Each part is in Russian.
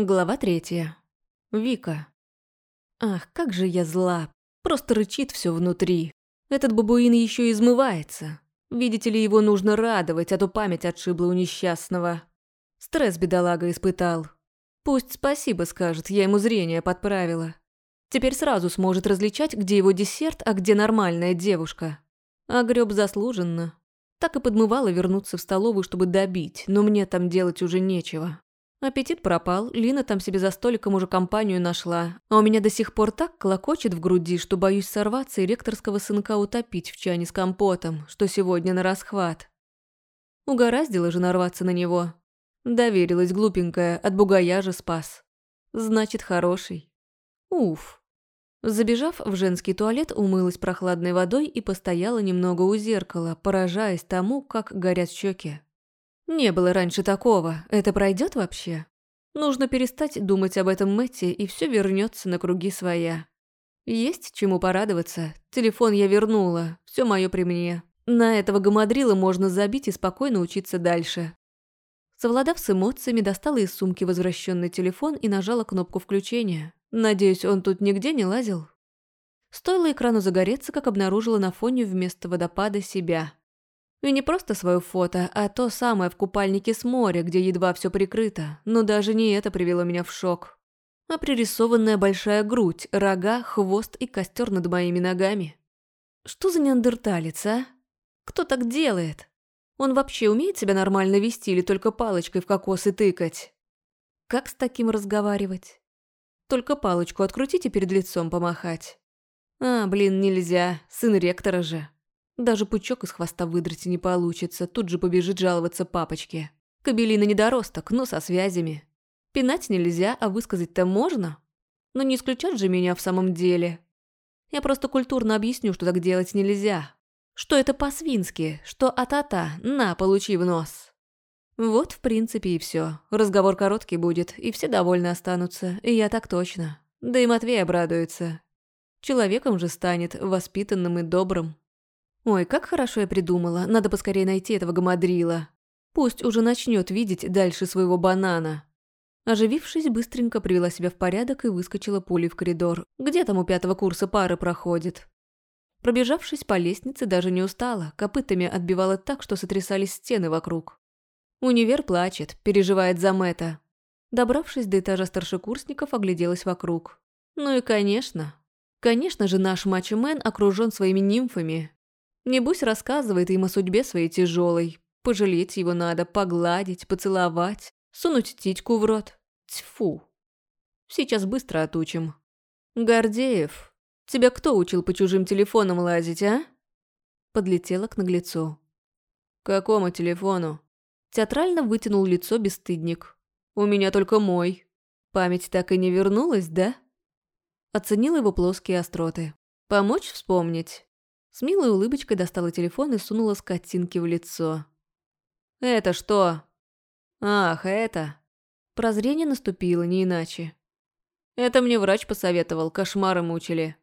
Глава третья. Вика. Ах, как же я зла. Просто рычит все внутри. Этот бабуин еще измывается. Видите ли, его нужно радовать, а то память отшибла у несчастного. Стресс бедолага испытал. Пусть спасибо скажет, я ему зрение подправила. Теперь сразу сможет различать, где его десерт, а где нормальная девушка. А греб заслуженно. Так и подмывала вернуться в столовую, чтобы добить, но мне там делать уже нечего. Аппетит пропал, Лина там себе за столиком уже компанию нашла, а у меня до сих пор так колокочет в груди, что боюсь сорваться и ректорского сынка утопить в чане с компотом, что сегодня на расхват. Угораздило же нарваться на него. Доверилась глупенькая, от бугая же спас. Значит, хороший. Уф. Забежав в женский туалет, умылась прохладной водой и постояла немного у зеркала, поражаясь тому, как горят щеки. Не было раньше такого. Это пройдет вообще? Нужно перестать думать об этом Мэтти, и все вернется на круги своя. Есть чему порадоваться. Телефон я вернула. Все мое при мне. На этого гамадрила можно забить и спокойно учиться дальше. Совладав с эмоциями, достала из сумки возвращенный телефон и нажала кнопку включения. Надеюсь, он тут нигде не лазил? Стоило экрану загореться, как обнаружила на фоне вместо водопада себя. И не просто свое фото, а то самое в купальнике с моря, где едва все прикрыто, но даже не это привело меня в шок. А пририсованная большая грудь, рога, хвост и костер над моими ногами. Что за неандерталец, а? Кто так делает? Он вообще умеет себя нормально вести или только палочкой в кокосы тыкать? Как с таким разговаривать? Только палочку открутить и перед лицом помахать. А, блин, нельзя, сын ректора же. Даже пучок из хвоста выдрать не получится, тут же побежит жаловаться папочке. Кабелина недоросток, но со связями. Пинать нельзя, а высказать-то можно. Но не исключат же меня в самом деле. Я просто культурно объясню, что так делать нельзя. Что это по-свински, что а-та-та, на, получи в нос. Вот, в принципе, и все. Разговор короткий будет, и все довольны останутся, и я так точно. Да и Матвей обрадуется. Человеком же станет, воспитанным и добрым. Ой, как хорошо я придумала, надо поскорее найти этого гамадрила. Пусть уже начнет видеть дальше своего банана. Оживившись, быстренько привела себя в порядок и выскочила пулей в коридор. Где там у пятого курса пары проходит? Пробежавшись по лестнице, даже не устала, копытами отбивала так, что сотрясались стены вокруг. Универ плачет, переживает за Мэтта. Добравшись до этажа старшекурсников, огляделась вокруг. Ну и конечно. Конечно же, наш мачо-мен окружен своими нимфами, Небось, рассказывает им о судьбе своей тяжелой. Пожалеть его надо, погладить, поцеловать, сунуть титьку в рот. Тьфу. Сейчас быстро отучим. Гордеев, тебя кто учил по чужим телефонам лазить, а? Подлетела к наглецу. Какому телефону? Театрально вытянул лицо бесстыдник. У меня только мой. Память так и не вернулась, да? Оценила его плоские остроты. Помочь вспомнить? С милой улыбочкой достала телефон и сунула скотинки в лицо. «Это что?» «Ах, это...» Прозрение наступило, не иначе. «Это мне врач посоветовал, кошмары мучили».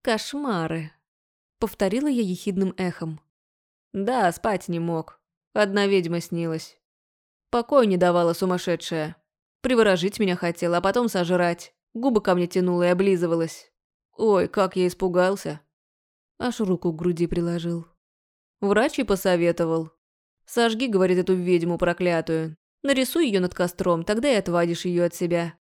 «Кошмары», — повторила я ехидным эхом. «Да, спать не мог. Одна ведьма снилась. Покой не давала сумасшедшая. Приворожить меня хотела, а потом сожрать. Губы ко мне тянула и облизывалась. Ой, как я испугался. Аж руку к груди приложил. Врач и посоветовал. «Сожги, — говорит, — эту ведьму проклятую. Нарисуй ее над костром, тогда и отвадишь ее от себя».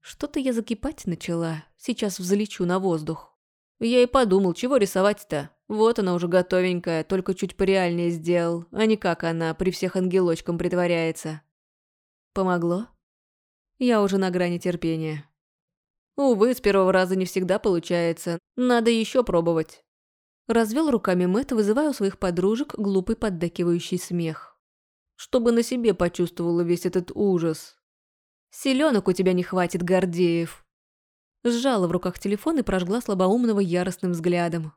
Что-то я закипать начала. Сейчас взлечу на воздух. Я и подумал, чего рисовать-то? Вот она уже готовенькая, только чуть пореальнее сделал, а не как она при всех ангелочкам притворяется. Помогло? Я уже на грани терпения. Увы, с первого раза не всегда получается. Надо еще пробовать. Развел руками Мэтт, вызывая у своих подружек глупый поддакивающий смех. Чтобы на себе почувствовала весь этот ужас. Селенок у тебя не хватит, Гордеев. Сжала в руках телефон и прожгла слабоумного яростным взглядом.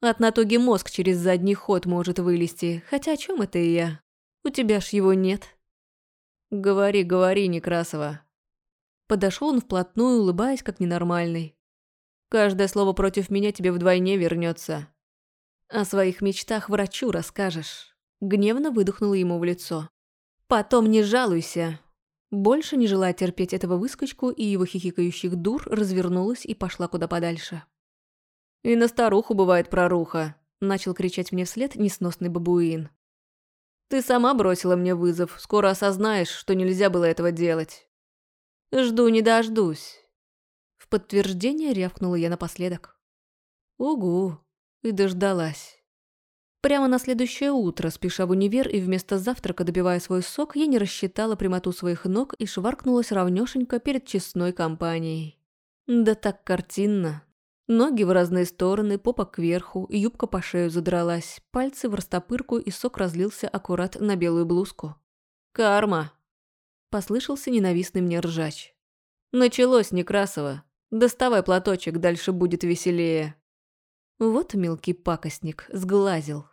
От натуги мозг через задний ход может вылезти, хотя о чем это и я? У тебя ж его нет. Говори, говори, Некрасова. Подошел он вплотную, улыбаясь, как ненормальный. Каждое слово против меня тебе вдвойне вернется. О своих мечтах врачу расскажешь. Гневно выдохнула ему в лицо. Потом не жалуйся. Больше не желая терпеть этого выскочку и его хихикающих дур, развернулась и пошла куда подальше. «И на старуху бывает проруха», – начал кричать мне вслед несносный бабуин. «Ты сама бросила мне вызов, скоро осознаешь, что нельзя было этого делать». «Жду не дождусь». Подтверждение рявкнула я напоследок. «Угу», и дождалась. Прямо на следующее утро, спеша в универ и вместо завтрака добивая свой сок, я не рассчитала прямоту своих ног и шваркнулась равнёшенько перед честной компанией. Да так картинно. Ноги в разные стороны, попа кверху, юбка по шею задралась, пальцы в растопырку и сок разлился аккурат на белую блузку. «Карма!» – послышался ненавистный мне ржач. «Началось, Некрасова. Доставай платочек, дальше будет веселее». Вот мелкий пакостник, сглазил.